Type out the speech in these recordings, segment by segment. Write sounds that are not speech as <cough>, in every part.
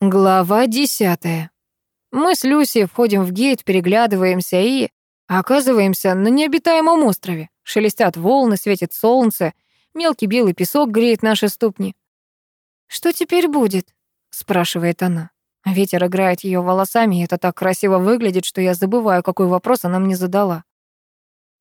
Глава десятая. Мы с Люси входим в гейт, переглядываемся и оказываемся на необитаемом острове. Шелестят волны, светит солнце, мелкий белый песок греет наши ступни. «Что теперь будет?» — спрашивает она. Ветер играет ее волосами, и это так красиво выглядит, что я забываю, какой вопрос она мне задала.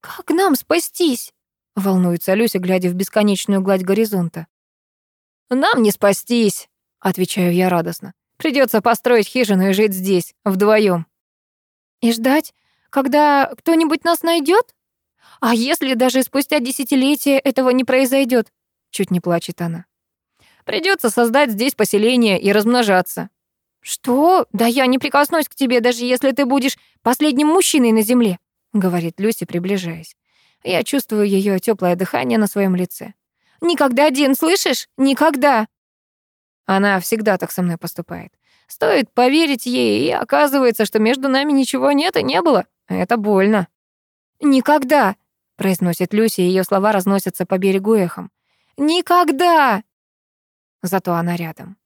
«Как нам спастись?» — волнуется Люся, глядя в бесконечную гладь горизонта. «Нам не спастись», — отвечаю я радостно. Придется построить хижину и жить здесь, вдвоем. И ждать, когда кто-нибудь нас найдет? А если даже спустя десятилетия этого не произойдет? Чуть не плачет она. Придется создать здесь поселение и размножаться. Что? Да я не прикоснусь к тебе, даже если ты будешь последним мужчиной на земле, говорит Люси, приближаясь. Я чувствую ее теплое дыхание на своем лице. Никогда, Дин, слышишь? Никогда. Она всегда так со мной поступает. Стоит поверить ей, и оказывается, что между нами ничего нет и не было. Это больно. «Никогда!» — произносит Люси, и её слова разносятся по берегу эхом. «Никогда!» Зато она рядом.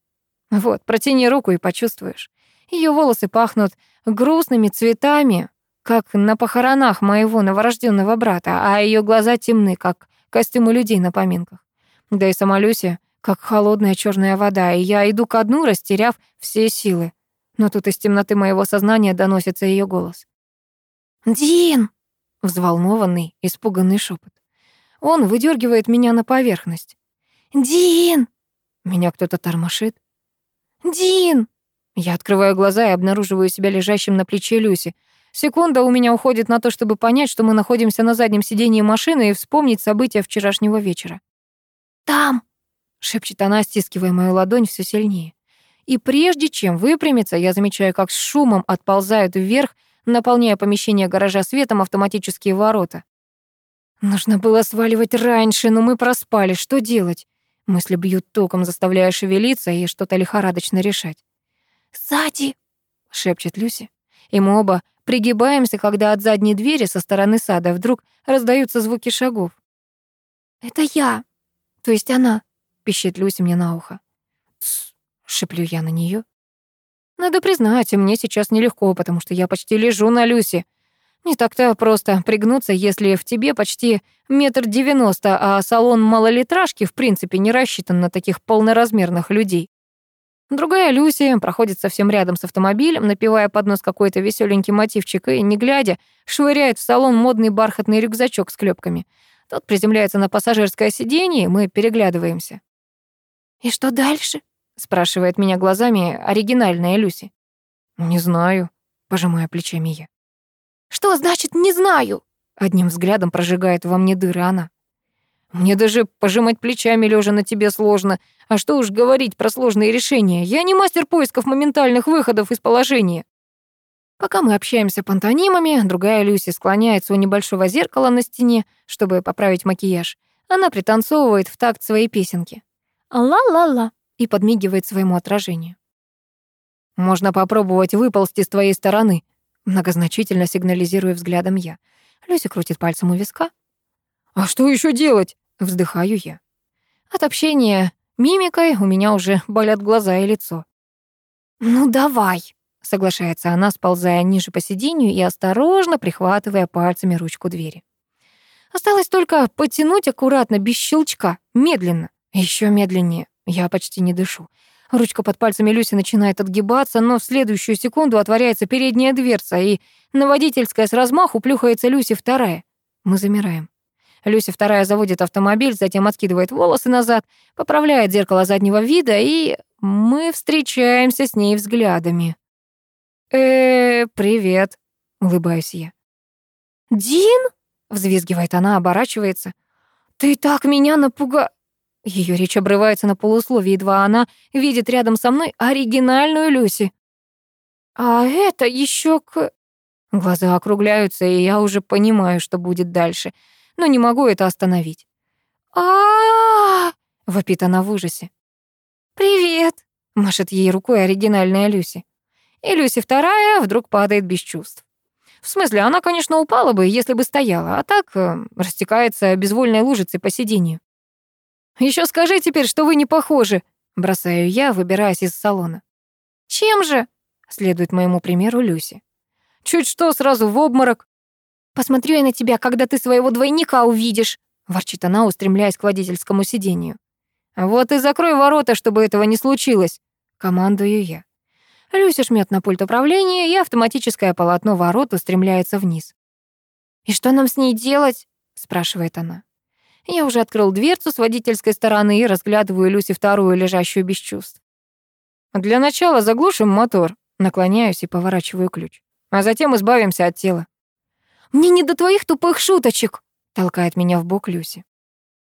Вот, протяни руку и почувствуешь. Ее волосы пахнут грустными цветами, как на похоронах моего новорожденного брата, а ее глаза темны, как костюмы людей на поминках. Да и сама Люся как холодная черная вода, и я иду ко дну, растеряв все силы. Но тут из темноты моего сознания доносится ее голос. «Дин!» — взволнованный, испуганный шепот. Он выдергивает меня на поверхность. «Дин!» Меня кто-то тормошит. «Дин!» Я открываю глаза и обнаруживаю себя лежащим на плече Люси. Секунда у меня уходит на то, чтобы понять, что мы находимся на заднем сидении машины и вспомнить события вчерашнего вечера. «Там!» Шепчет она, стискивая мою ладонь все сильнее. И прежде чем выпрямиться, я замечаю, как с шумом отползают вверх, наполняя помещение гаража светом автоматические ворота. Нужно было сваливать раньше, но мы проспали. Что делать? Мысли бьют током, заставляя шевелиться и что-то лихорадочно решать. «Сзади!» — шепчет Люси. И мы оба пригибаемся, когда от задней двери со стороны сада вдруг раздаются звуки шагов. «Это я, то есть она», пищит Люся мне на ухо. «Тсс», — шеплю я на нее. Надо признать, мне сейчас нелегко, потому что я почти лежу на Люсе. Не так-то просто пригнуться, если в тебе почти метр девяносто, а салон малолитражки в принципе не рассчитан на таких полноразмерных людей. Другая Люси проходит совсем рядом с автомобилем, напевая под нос какой-то веселенький мотивчик и, не глядя, швыряет в салон модный бархатный рюкзачок с клепками. Тот приземляется на пассажирское сиденье, и мы переглядываемся. «И что дальше?» — спрашивает меня глазами оригинальная Люси. «Не знаю», — пожимая плечами я. «Что значит «не знаю»?» Одним взглядом прожигает во мне дыры она. «Мне даже пожимать плечами лежа на тебе сложно. А что уж говорить про сложные решения. Я не мастер поисков моментальных выходов из положения». Пока мы общаемся пантонимами, другая Люси склоняется у небольшого зеркала на стене, чтобы поправить макияж. Она пританцовывает в такт своей песенки. «Ла-ла-ла» и подмигивает своему отражению. «Можно попробовать выползти с твоей стороны», многозначительно сигнализирую взглядом я. Люся крутит пальцем у виска. «А что еще делать?» вздыхаю я. От общения мимикой у меня уже болят глаза и лицо. «Ну давай», — соглашается она, сползая ниже по сиденью и осторожно прихватывая пальцами ручку двери. Осталось только потянуть аккуратно, без щелчка, медленно. Еще медленнее. Я почти не дышу. Ручка под пальцами Люси начинает отгибаться, но в следующую секунду отворяется передняя дверца, и на водительское с размаху плюхается Люси вторая. Мы замираем. Люси вторая заводит автомобиль, затем откидывает волосы назад, поправляет зеркало заднего вида, и мы встречаемся с ней взглядами. э, -э привет», — улыбаюсь я. «Дин?» — взвизгивает она, оборачивается. «Ты так меня напуга...» Ее речь обрывается на полусловие, едва она видит рядом со мной оригинальную Люси. «А это еще к...» Глаза округляются, и я уже понимаю, что будет дальше, но не могу это остановить. а вопит она в ужасе. «Привет!» — машет ей рукой оригинальная Люси. И Люси вторая вдруг падает без чувств. В смысле, она, конечно, упала бы, если бы стояла, а так э, растекается безвольной лужицей по сиденью. Еще скажи теперь, что вы не похожи, бросаю я, выбираясь из салона. «Зачем же?» — следует моему примеру Люси. «Чуть что, сразу в обморок». «Посмотрю я на тебя, когда ты своего двойника увидишь», — ворчит она, устремляясь к водительскому сиденью. «Вот и закрой ворота, чтобы этого не случилось», — командую я. Люся жмет на пульт управления, и автоматическое полотно ворот устремляется вниз. «И что нам с ней делать?» — спрашивает она. Я уже открыл дверцу с водительской стороны и разглядываю Люси вторую, лежащую без чувств. Для начала заглушим мотор, наклоняюсь и поворачиваю ключ. А затем избавимся от тела. «Мне не до твоих тупых шуточек!» — толкает меня в бок Люси.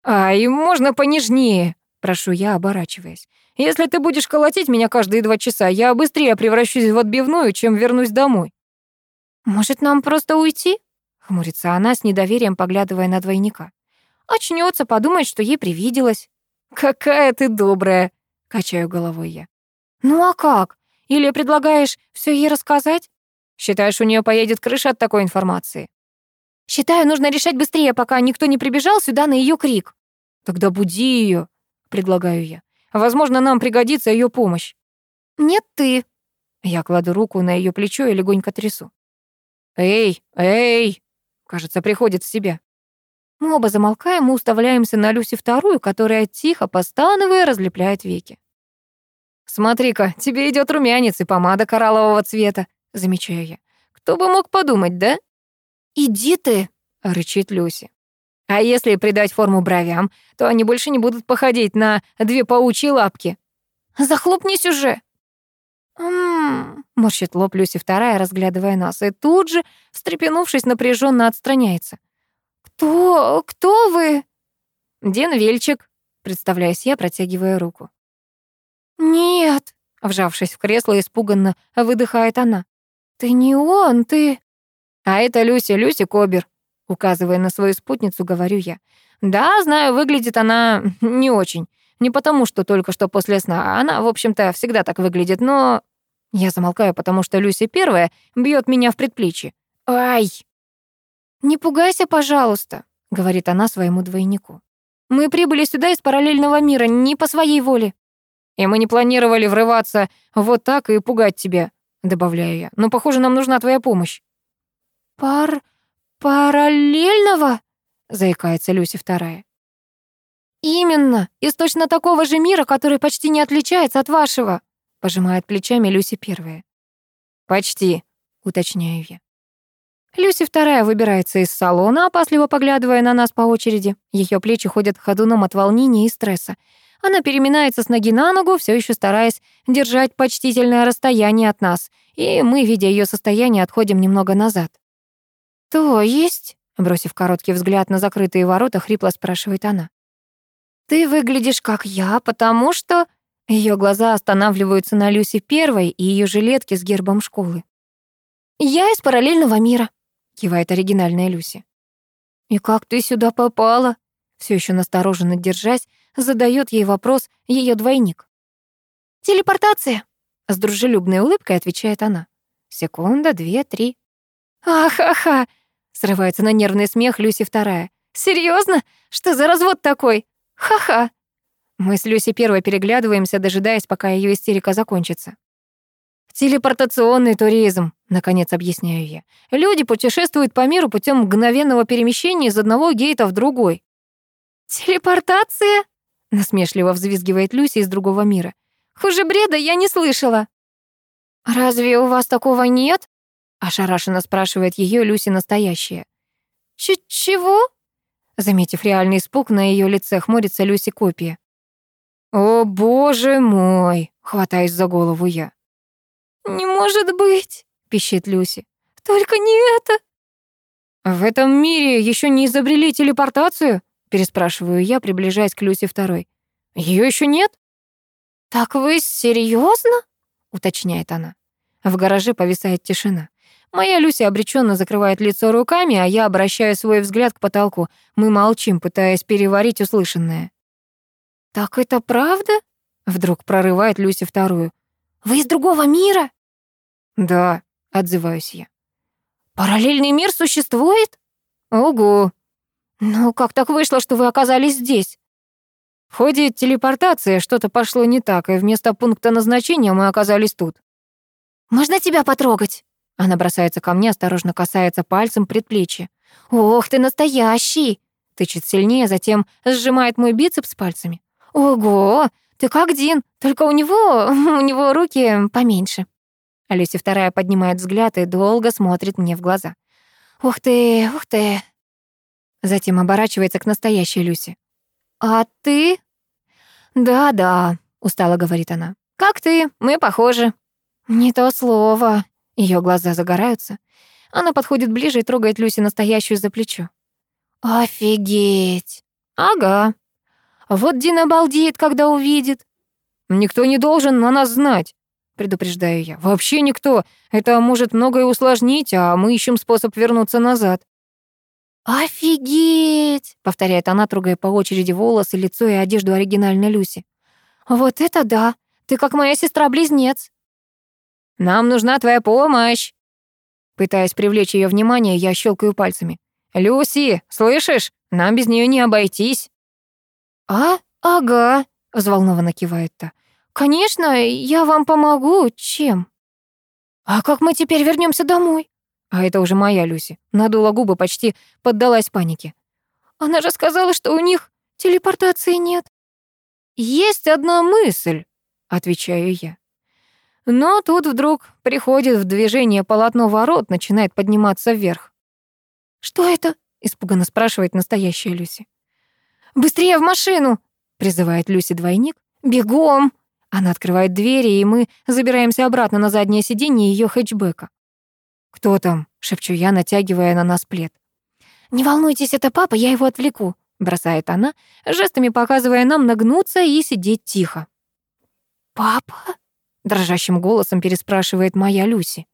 «Ай, можно понежнее!» — прошу я, оборачиваясь. «Если ты будешь колотить меня каждые два часа, я быстрее превращусь в отбивную, чем вернусь домой». «Может, нам просто уйти?» — хмурится она с недоверием, поглядывая на двойника. Очнется, подумает, что ей привиделось. «Какая ты добрая!» — качаю головой я. «Ну а как? Или предлагаешь все ей рассказать? Считаешь, у нее поедет крыша от такой информации?» «Считаю, нужно решать быстрее, пока никто не прибежал сюда на ее крик». «Тогда буди ее, предлагаю я. «Возможно, нам пригодится ее помощь». «Нет, ты». Я кладу руку на ее плечо и легонько трясу. «Эй, эй!» Кажется, приходит в себя. Мы оба замолкаем и уставляемся на Люси вторую, которая, тихо постановая, разлепляет веки. «Смотри-ка, тебе идет румянец и помада кораллового цвета», — замечаю я. «Кто бы мог подумать, да?» «Иди ты», — рычит Люси. «А если придать форму бровям, то они больше не будут походить на две паучьи лапки». «Захлопнись уже!» «М-м-м», морщит лоб Люси вторая, разглядывая нас, и тут же, встрепенувшись, напряженно отстраняется. «Кто? Кто вы?» «Дин Вельчик», — представляюсь я, протягивая руку. «Нет», — вжавшись в кресло, испуганно выдыхает она. «Ты не он, ты...» «А это Люся, Люся Кобер», — указывая на свою спутницу, говорю я. «Да, знаю, выглядит она не очень. Не потому, что только что после сна. Она, в общем-то, всегда так выглядит, но...» Я замолкаю, потому что Люся первая бьет меня в предплечье. «Ай!» «Не пугайся, пожалуйста», — говорит она своему двойнику. «Мы прибыли сюда из параллельного мира не по своей воле». «И мы не планировали врываться вот так и пугать тебя», — добавляю я. «Но, похоже, нам нужна твоя помощь». «Пар... параллельного?» — заикается Люси вторая. «Именно, из точно такого же мира, который почти не отличается от вашего», — пожимает плечами Люси первая. «Почти», — уточняю я. Люси вторая выбирается из салона, опасливо поглядывая на нас по очереди. Ее плечи ходят ходуном от волнения и стресса. Она переминается с ноги на ногу, все еще стараясь держать почтительное расстояние от нас, и мы, видя ее состояние, отходим немного назад. «То есть?» — бросив короткий взгляд на закрытые ворота, хрипло спрашивает она. «Ты выглядишь как я, потому что...» Ее глаза останавливаются на Люси первой и ее жилетке с гербом школы. «Я из параллельного мира», — кивает оригинальная Люси. «И как ты сюда попала?» Все еще настороженно держась, задает ей вопрос ее двойник. «Телепортация», — с дружелюбной улыбкой отвечает она. Секунда, две, три. «Ахаха!» — срывается на нервный смех Люси вторая. «Серьезно? Что за развод такой? Ха-ха!» Мы с Люси первой переглядываемся, дожидаясь, пока ее истерика закончится. «Телепортационный туризм», — наконец объясняю я. «Люди путешествуют по миру путем мгновенного перемещения из одного гейта в другой». «Телепортация?» — насмешливо взвизгивает Люси из другого мира. «Хуже бреда я не слышала». «Разве у вас такого нет?» — ошарашенно спрашивает ее Люси настоящая. Ч «Чего?» Заметив реальный испуг, на ее лице хмурится Люси копия. «О, боже мой!» — хватаюсь за голову я. «Не может быть!» — пищит Люси. «Только не это!» «В этом мире еще не изобрели телепортацию?» — переспрашиваю я, приближаясь к Люси второй. Ее еще нет?» «Так вы серьезно? уточняет она. В гараже повисает тишина. Моя Люся обреченно закрывает лицо руками, а я обращаю свой взгляд к потолку. Мы молчим, пытаясь переварить услышанное. «Так это правда?» — вдруг прорывает Люся вторую. «Вы из другого мира?» «Да», — отзываюсь я. «Параллельный мир существует?» «Ого!» «Ну, как так вышло, что вы оказались здесь?» В ходе телепортации что-то пошло не так, и вместо пункта назначения мы оказались тут. «Можно тебя потрогать?» Она бросается ко мне, осторожно касается пальцем предплечья. «Ох, ты настоящий!» Тычет сильнее, затем сжимает мой бицепс пальцами. «Ого, ты как Дин, только у него, <laughs> у него руки поменьше». Люси вторая поднимает взгляд и долго смотрит мне в глаза. «Ух ты, ух ты!» Затем оборачивается к настоящей Люси. «А ты?» «Да-да», — устало говорит она. «Как ты? Мы похожи». «Не то слово». Ее глаза загораются. Она подходит ближе и трогает Люси настоящую за плечо. «Офигеть!» «Ага. Вот Дин обалдеет, когда увидит». «Никто не должен на нас знать», — предупреждаю я. «Вообще никто. Это может многое усложнить, а мы ищем способ вернуться назад». «Офигеть!» — повторяет она, трогая по очереди волосы, лицо и одежду оригинальной Люси. «Вот это да! Ты как моя сестра-близнец!» «Нам нужна твоя помощь!» Пытаясь привлечь ее внимание, я щелкаю пальцами. «Люси, слышишь? Нам без нее не обойтись». «А? Ага», — взволнованно кивает та. «Конечно, я вам помогу. Чем?» «А как мы теперь вернемся домой?» А это уже моя Люси. Надула губы, почти поддалась панике. «Она же сказала, что у них телепортации нет». «Есть одна мысль», — отвечаю я. Но тут вдруг приходит в движение полотно ворот, начинает подниматься вверх. «Что это?» — испуганно спрашивает настоящая Люси. «Быстрее в машину!» — призывает Люси двойник. «Бегом!» Она открывает двери, и мы забираемся обратно на заднее сиденье ее хэтчбека. «Кто там?» — шепчу я, натягивая на нас плед. «Не волнуйтесь, это папа, я его отвлеку», — бросает она, жестами показывая нам нагнуться и сидеть тихо. «Папа?» — дрожащим голосом переспрашивает моя Люси.